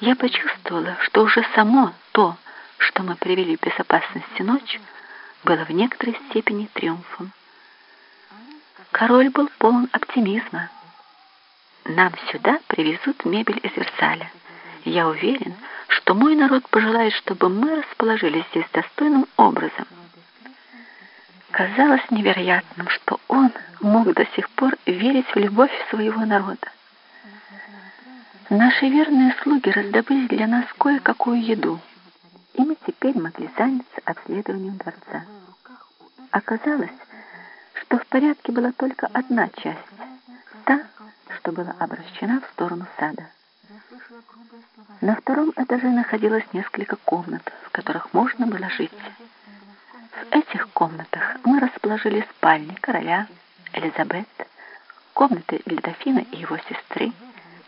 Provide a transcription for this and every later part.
Я почувствовала, что уже само то, что мы привели в безопасности ночь, было в некоторой степени триумфом. Король был полон оптимизма. Нам сюда привезут мебель из Версаля. Я уверен, что мой народ пожелает, чтобы мы расположились здесь достойным образом. Казалось невероятным, что он мог до сих пор верить в любовь своего народа. Наши верные слуги раздобыли для нас кое-какую еду, и мы теперь могли заняться обследованием дворца. Оказалось, что в порядке была только одна часть, та, что была обращена в сторону сада. На втором этаже находилось несколько комнат, в которых можно было жить. В этих комнатах мы расположили спальни короля, Элизабет, комнаты для дофина и его сестры,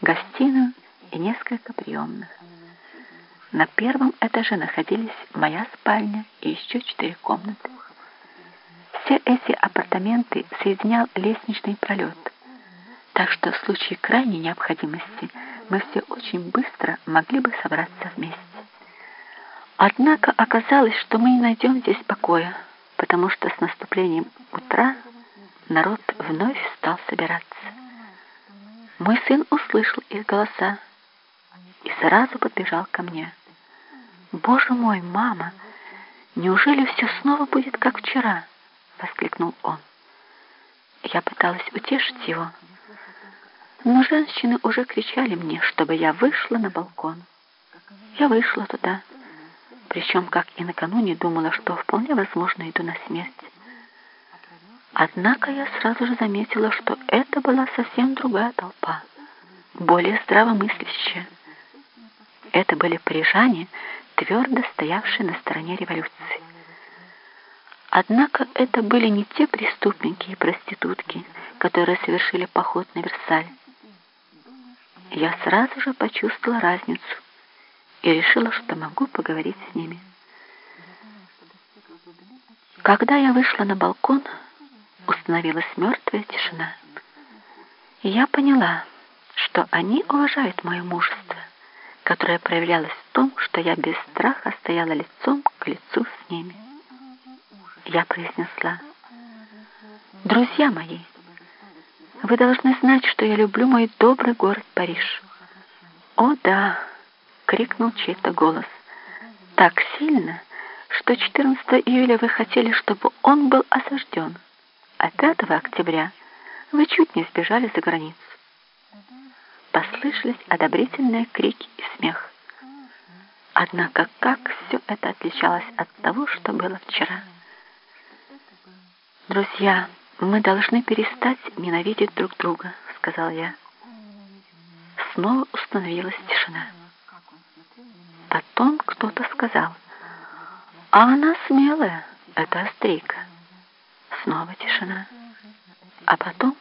гостиную и несколько приемных. На первом этаже находились моя спальня и еще четыре комнаты. Все эти апартаменты соединял лестничный пролет, так что в случае крайней необходимости мы все очень быстро могли бы собраться вместе. Однако оказалось, что мы не найдем здесь покоя, потому что с наступлением утра народ вновь стал собираться. Мой сын услышал их голоса и сразу подбежал ко мне. «Боже мой, мама, неужели все снова будет как вчера?» — воскликнул он. Я пыталась утешить его, но женщины уже кричали мне, чтобы я вышла на балкон. Я вышла туда, причем, как и накануне, думала, что вполне возможно иду на смерть. Однако я сразу же заметила, что это была совсем другая толпа, более здравомыслящая. Это были парижане, твердо стоявшие на стороне революции. Однако это были не те преступники и проститутки, которые совершили поход на Версаль. Я сразу же почувствовала разницу и решила, что могу поговорить с ними. Когда я вышла на балкон, установилась мертвая тишина. Я поняла, что они уважают мое мужество, которое проявлялось в том, что я без страха стояла лицом к лицу с ними. Я произнесла, «Друзья мои, вы должны знать, что я люблю мой добрый город Париж». «О, да!» — крикнул чей-то голос. «Так сильно, что 14 июля вы хотели, чтобы он был осажден, а 5 октября вы чуть не сбежали за границу». Послышались одобрительные крики и смех. Однако как все это отличалось от того, что было вчера? «Друзья, мы должны перестать ненавидеть друг друга», — сказал я. Снова установилась тишина. Потом кто-то сказал, «А она смелая, это Острейка». Снова тишина. А потом,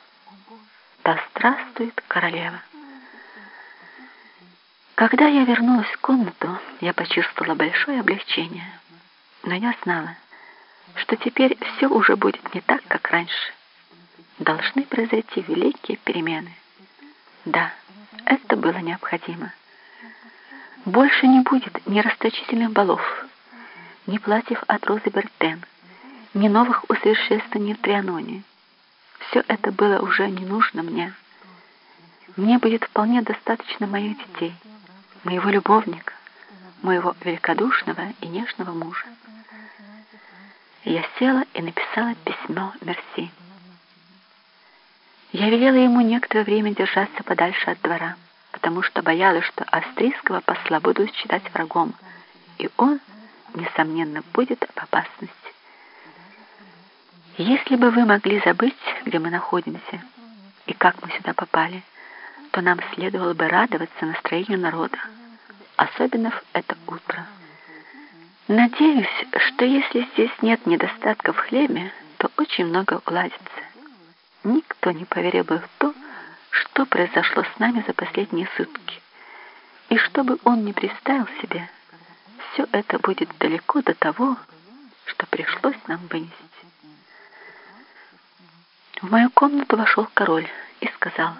«Да здравствует королева». Когда я вернулась в комнату, я почувствовала большое облегчение. Но я знала, что теперь все уже будет не так, как раньше. Должны произойти великие перемены. Да, это было необходимо. Больше не будет ни расточительных балов, ни платьев от Розы Бертен, ни новых усовершенствований в Трианоне. Все это было уже не нужно мне. Мне будет вполне достаточно моих детей, моего любовника, моего великодушного и нежного мужа. Я села и написала письмо Мерси. Я велела ему некоторое время держаться подальше от двора, потому что боялась, что австрийского посла будут считать врагом, и он, несомненно, будет в опасности. Если бы вы могли забыть, где мы находимся и как мы сюда попали, то нам следовало бы радоваться настроению народа, особенно в это утро. Надеюсь, что если здесь нет недостатков в хлебе, то очень много уладится. Никто не поверил бы в то, что произошло с нами за последние сутки. И что бы он ни представил себе, все это будет далеко до того, что пришлось нам вынести. В мою комнату вошел король и сказал,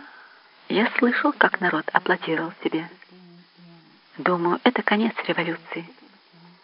«Я слышал, как народ аплодировал тебе. Думаю, это конец революции.